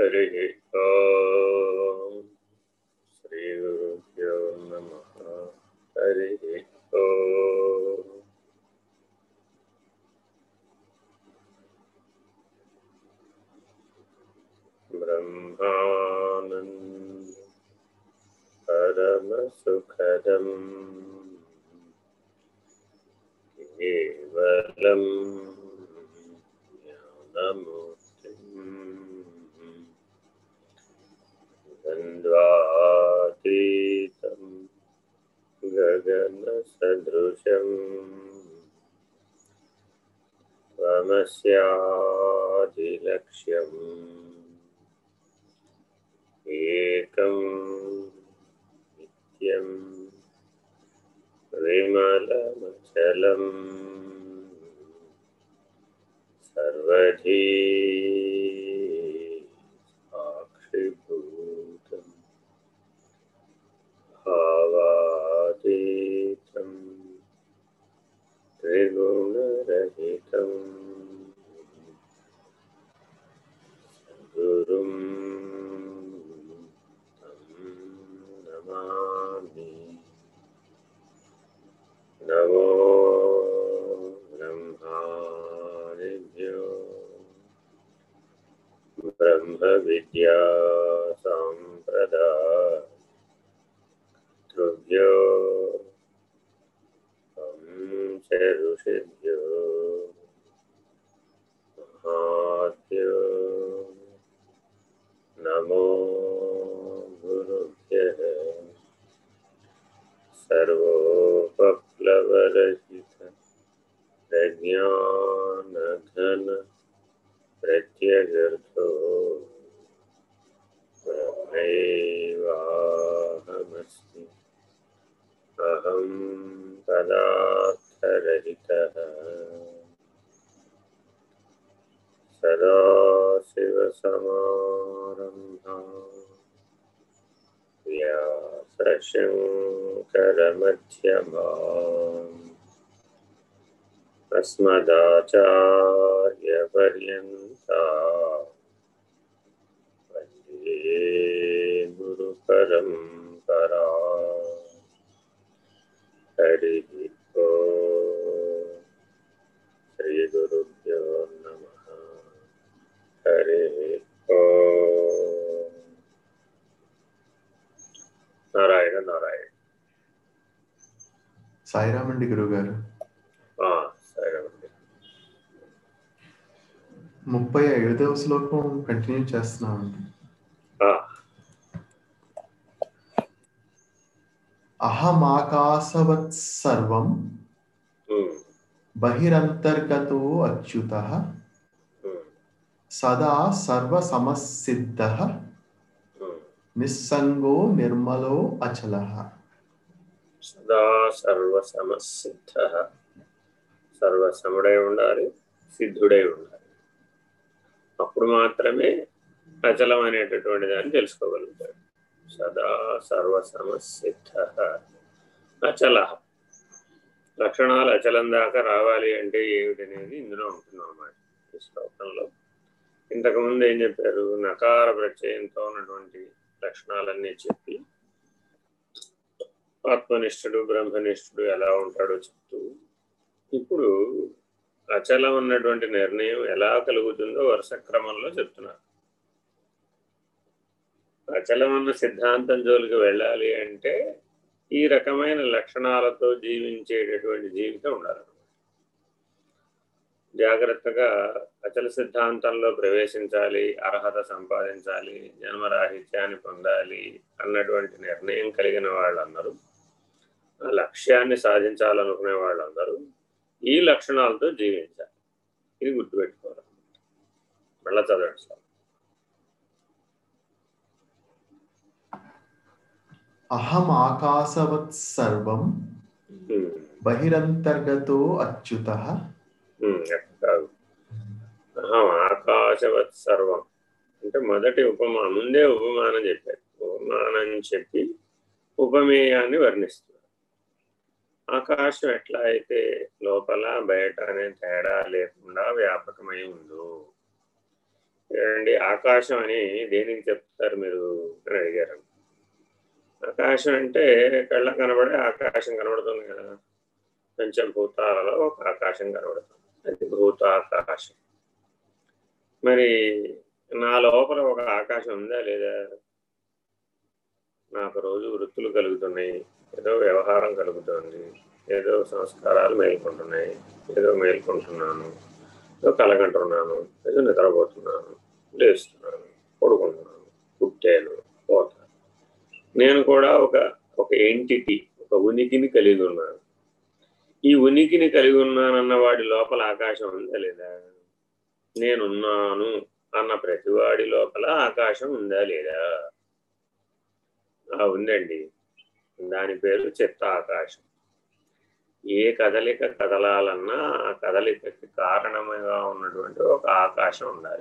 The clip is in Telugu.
हरिः श्रीगुरुभ्यो नमः। हरिः ब्रह्मानन्द परमसुखदम् केवलं ज्ञानमूर्तिम् द्वन्द्वातीतं गगनसदृशम् त्वमस्यादिलक्ष्यम् एकं नित्यं विमलमचलम् सर्वधी ब्रह्मविद्या सम्प्रदातृभ्यो च ऋषिभ्यो महाभ्यो नमो गुरुभ्यः सर्वोपप्लवरहित प्रज्ञानघन प्रत्यगर्थो ब्रह्मैवाहमस्मि अहं पदार्थरहितः। सदाशिवसमारम्भा व्यासशङ्करमध्यमाम्। अस्मदाचार्यपर्यन्ता। गुरुपरम्परा हरिः ॐ श्रीगुरुभ्यो नमः हरिः ॐ నారాయణ నారాయణ సాయిరామ్ అండి గురుగారు ఆ, సరే అండి ముప్పై ఐదవ శ్లోకం కంటిన్యూ చేస్తున్నామండి అహమాకాశవత్ సర్వం బహిరంతర్గతో అచ్యుత సదా సర్వ సమసిద్ధ. నిస్సంగో నిర్మలో అచల సదా సర్వసమసిద్ధ సర్వసముడై ఉండాలి సిద్ధుడై ఉండాలి। అప్పుడు మాత్రమే అచలం అనేటటువంటి దాన్ని తెలుసుకోగలుగుతాడు। సదా సర్వసమసిద్ధ అచల. లక్షణాలు అచలం దాకా రావాలి అంటే ఏమిటనేది ఇందులో ఉంటుంది అన్నమాట ఈ శ్లోకంలో. ఇంతకుముందు ఏం చెప్పారు? నకార ప్రత్యయంతో ఉన్నటువంటి లక్షణాలన్నీ చెప్పి ఆత్మనిష్ఠుడు బ్రహ్మనిష్ఠుడు ఎలా ఉంటాడో చెప్తూ ఇప్పుడు అచలం అన్నటువంటి నిర్ణయం ఎలా కలుగుతుందో వరుస క్రమంలో చెప్తున్నారు. ప్రచలమన్న సిద్ధాంతం జోలికి వెళ్ళాలి అంటే ఈ రకమైన లక్షణాలతో జీవించేటటువంటి జీవితం ఉండాలన్నమాట జాగ్రత్తగా అచల సిద్ధాంతంలో ప్రవేశించాలి అర్హత సంపాదించాలి జన్మరాహిత్యాన్ని పొందాలి అన్నటువంటి నిర్ణయం కలిగిన వాళ్ళందరూ ఆ లక్ష్యాన్ని సాధించాలనుకునే వాళ్ళందరూ ఈ లక్షణాలతో జీవించాలి. ఇది గుర్తుపెట్టుకోవాలి. మళ్ళా చదవండి సార్. అహం ఆకాశవత్ సర్వం బహిరంతర్గతో అచ్యుత అహం ఆకాశవత్ సర్వం అంటే మొదటి ఉపమా ముందే ఉపమానం చెప్పారు. ఉపమానం చెప్పి ఉపమేయాన్ని వర్ణిస్తున్నారు. ఆకాశం ఎట్లా అయితే లోపల బయట అనే తేడా లేకుండా వ్యాపకమై ఉందో ఏమండి ఆకాశం అని దేనికి చెప్తారు మీరు అని అడిగారు. ఆకాశం అంటే కళ్ళ కనబడే ఆకాశం కనబడుతుంది కదా. పంచభూతాలలో ఒక ఆకాశం కనబడుతుంది. అది భూతాకాశం. మరి నా లోపల ఒక ఆకాశం ఉందా లేదా? నాకు రోజు వృత్తులు కలుగుతున్నాయి. ఏదో వ్యవహారం కలుగుతుంది. ఏదో సంస్కారాలు మేల్కొంటున్నాయి. ఏదో మేల్కొంటున్నాను. ఏదో కలగంటున్నాను. ఏదో నిద్రపోతున్నాను. లేస్తున్నాను. పడుకుంటున్నాను. పుట్టాను. పోతాను. నేను కూడా ఒక ఒక ఎంటిటీ ఒక ఉనికిని కలిగి ఉన్నాను. ఈ ఉనికిని కలిగి ఉన్నానన్న వాడి లోపల ఆకాశం ఉందా లేదా? నేనున్నాను అన్న ప్రతివాడి లోపల ఆకాశం ఉందా లేదా? ఉందండి. దాని పేరు చిత్త ఆకాశం. ఏ కదలిక కదలాలన్నా ఆ కదలికకి కారణంగా ఉన్నటువంటి ఒక ఆకాశం ఉండాలి.